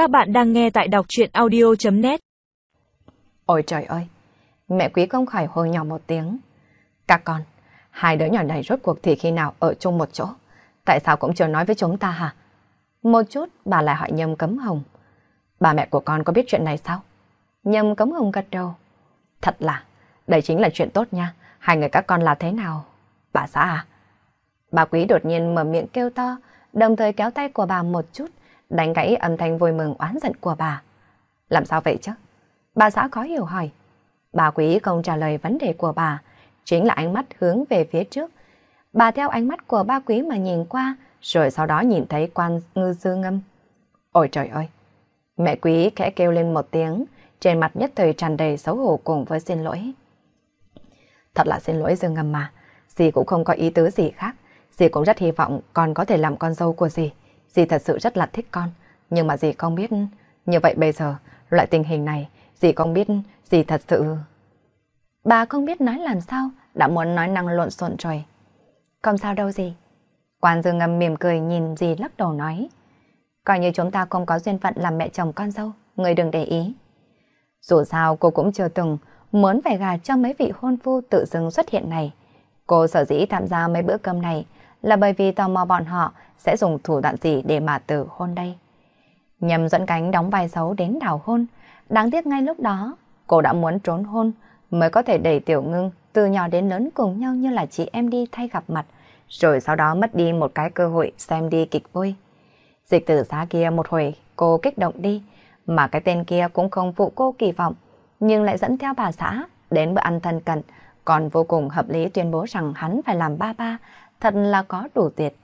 Các bạn đang nghe tại đọc chuyện audio.net Ôi trời ơi! Mẹ quý không khỏi hô nhỏ một tiếng. Các con, hai đứa nhỏ này rốt cuộc thì khi nào ở chung một chỗ? Tại sao cũng chưa nói với chúng ta hả? Một chút bà lại hỏi Nhâm Cấm Hồng. Bà mẹ của con có biết chuyện này sao? Nhâm Cấm Hồng gật đầu. Thật là, đây chính là chuyện tốt nha. Hai người các con là thế nào? Bà xã à? Bà quý đột nhiên mở miệng kêu to, đồng thời kéo tay của bà một chút, đánh gãy âm thanh vui mừng oán giận của bà. Làm sao vậy chứ? Bà xã khó hiểu hỏi. Bà quý không trả lời vấn đề của bà, chính là ánh mắt hướng về phía trước. Bà theo ánh mắt của ba quý mà nhìn qua, rồi sau đó nhìn thấy quan ngư dư ngâm. Ôi trời ơi! Mẹ quý khẽ kêu lên một tiếng, trên mặt nhất thời tràn đầy xấu hổ cùng với xin lỗi. Thật là xin lỗi Dương Ngâm mà, dì cũng không có ý tứ gì khác. Dì cũng rất hy vọng con có thể làm con dâu của dì. Dì thật sự rất là thích con, nhưng mà dì không biết. Như vậy bây giờ, loại tình hình này, dì không biết, dì thật sự... Bà không biết nói làm sao, đã muốn nói năng lộn xộn rồi. Không sao đâu gì. Quan Dương Ngâm mỉm cười nhìn dì lắc đầu nói. Coi như chúng ta không có duyên phận làm mẹ chồng con dâu, người đừng để ý. Dù sao cô cũng chưa từng muốn phải gà cho mấy vị hôn phu tự dưng xuất hiện này. Cô sở dĩ tham gia mấy bữa cơm này là bởi vì tò mò bọn họ sẽ dùng thủ đoạn gì để mà tử hôn đây. Nhầm dẫn cánh đóng vai xấu đến đảo hôn. Đáng tiếc ngay lúc đó, cô đã muốn trốn hôn mới có thể đẩy tiểu ngưng từ nhỏ đến lớn cùng nhau như là chị em đi thay gặp mặt, rồi sau đó mất đi một cái cơ hội xem đi kịch vui. Dịch tử giá kia một hồi cô kích động đi, mà cái tên kia cũng không phụ cô kỳ vọng, nhưng lại dẫn theo bà xã đến bữa ăn thân cận, còn vô cùng hợp lý tuyên bố rằng hắn phải làm ba ba, thật là có đủ tuyệt.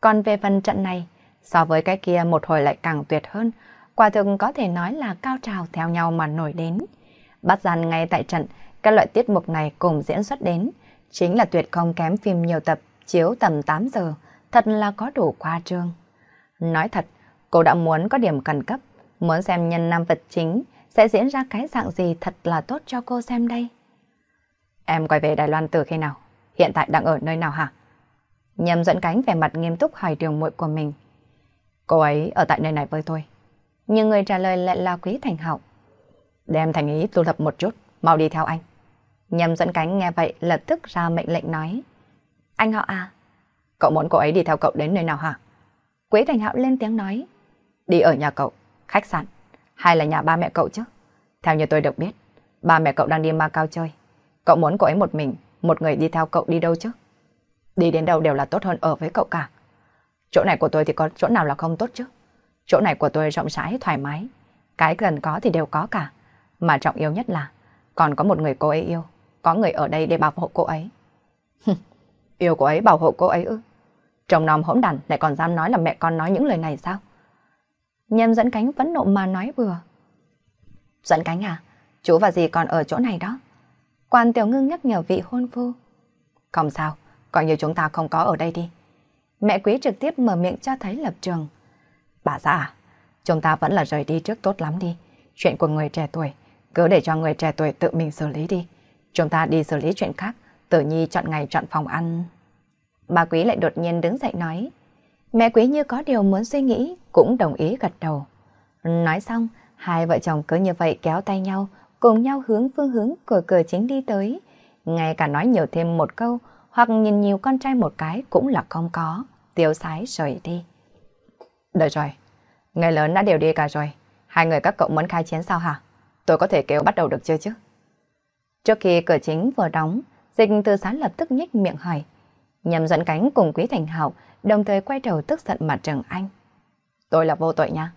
Còn về phần trận này, so với cái kia một hồi lại càng tuyệt hơn, quả thực có thể nói là cao trào theo nhau mà nổi đến. Bắt gian ngay tại trận, các loại tiết mục này cùng diễn xuất đến, chính là tuyệt không kém phim nhiều tập, chiếu tầm 8 giờ, thật là có đủ khoa trương. Nói thật, cô đã muốn có điểm cần cấp, muốn xem nhân nam vật chính sẽ diễn ra cái dạng gì thật là tốt cho cô xem đây. Em quay về Đài Loan từ khi nào? Hiện tại đang ở nơi nào hả? Nhâm dẫn cánh vẻ mặt nghiêm túc hỏi điều muội của mình. Cô ấy ở tại nơi này với tôi. Nhưng người trả lời lại là Quý Thành Hậu. Đem thành ý tu lập một chút, mau đi theo anh. Nhâm dẫn cánh nghe vậy lập tức ra mệnh lệnh nói. Anh họ à? Cậu muốn cô ấy đi theo cậu đến nơi nào hả? Quý Thành Hạo lên tiếng nói. Đi ở nhà cậu, khách sạn, hay là nhà ba mẹ cậu chứ? Theo như tôi được biết, ba mẹ cậu đang đi Macau chơi. Cậu muốn cô ấy một mình, một người đi theo cậu đi đâu chứ? Đi đến đâu đều là tốt hơn ở với cậu cả. Chỗ này của tôi thì có chỗ nào là không tốt chứ? Chỗ này của tôi rộng rãi, thoải mái. Cái cần có thì đều có cả. Mà trọng yếu nhất là còn có một người cô ấy yêu. Có người ở đây để bảo hộ cô ấy. yêu cô ấy bảo hộ cô ấy ư? chồng nòm hỗn đàn lại còn dám nói là mẹ con nói những lời này sao? Nhâm dẫn cánh vẫn nộ mà nói bừa. Dẫn cánh à? Chú và dì còn ở chỗ này đó. Quan tiểu ngưng nhắc nhở vị hôn phu. Không sao, coi như chúng ta không có ở đây đi. Mẹ quý trực tiếp mở miệng cho thấy lập trường. Bà xã à, chúng ta vẫn là rời đi trước tốt lắm đi. Chuyện của người trẻ tuổi, cứ để cho người trẻ tuổi tự mình xử lý đi. Chúng ta đi xử lý chuyện khác, tự nhi chọn ngày chọn phòng ăn. Bà quý lại đột nhiên đứng dậy nói. Mẹ quý như có điều muốn suy nghĩ, cũng đồng ý gật đầu. Nói xong, hai vợ chồng cứ như vậy kéo tay nhau, cùng nhau hướng phương hướng của cửa chính đi tới. Ngay cả nói nhiều thêm một câu, hoặc nhìn nhiều con trai một cái cũng là không có, tiêu sái rời đi. đợi rồi, người lớn đã đều đi cả rồi, hai người các cậu muốn khai chiến sao hả? Tôi có thể kêu bắt đầu được chưa chứ? Trước khi cửa chính vừa đóng, dịch từ sáng lập tức nhích miệng hỏi. Nhằm dẫn cánh cùng Quý Thành Hạo, đồng thời quay đầu tức giận mặt Trần Anh. Tôi là vô tội nha.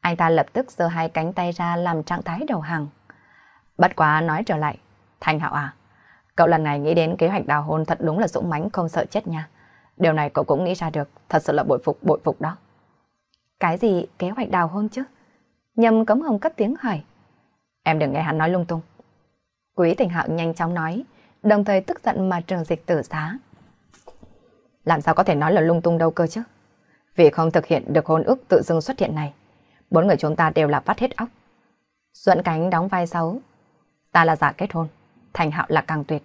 Anh ta lập tức giơ hai cánh tay ra làm trạng thái đầu hàng. Bất quá nói trở lại, Thành Hạo à, cậu lần này nghĩ đến kế hoạch đào hôn thật đúng là dũng mãnh không sợ chết nha. Điều này cậu cũng nghĩ ra được, thật sự là bội phục bội phục đó. Cái gì kế hoạch đào hôn chứ? Nhầm cấm hồng cất tiếng hỏi. Em đừng nghe hắn nói lung tung. Quý tình Hạo nhanh chóng nói, đồng thời tức giận mà trường dịch tử xá. Làm sao có thể nói là lung tung đâu cơ chứ? Vì không thực hiện được hôn ước tự dưng xuất hiện này, bốn người chúng ta đều là vắt hết óc. Duẫn Cánh đóng vai xấu. Ta là giả kết hôn, Thành Hạo là càng tuyệt.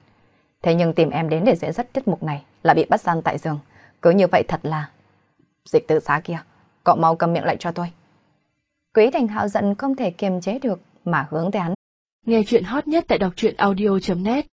Thế nhưng tìm em đến để diễn dắt tiết mục này là bị bắt gian tại giường. Cứ như vậy thật là... Dịch tự xá kia, cậu mau cầm miệng lại cho tôi. Quý Thành Hạo giận không thể kiềm chế được mà hướng tới hắn. Nghe chuyện hot nhất tại đọc truyện audio.net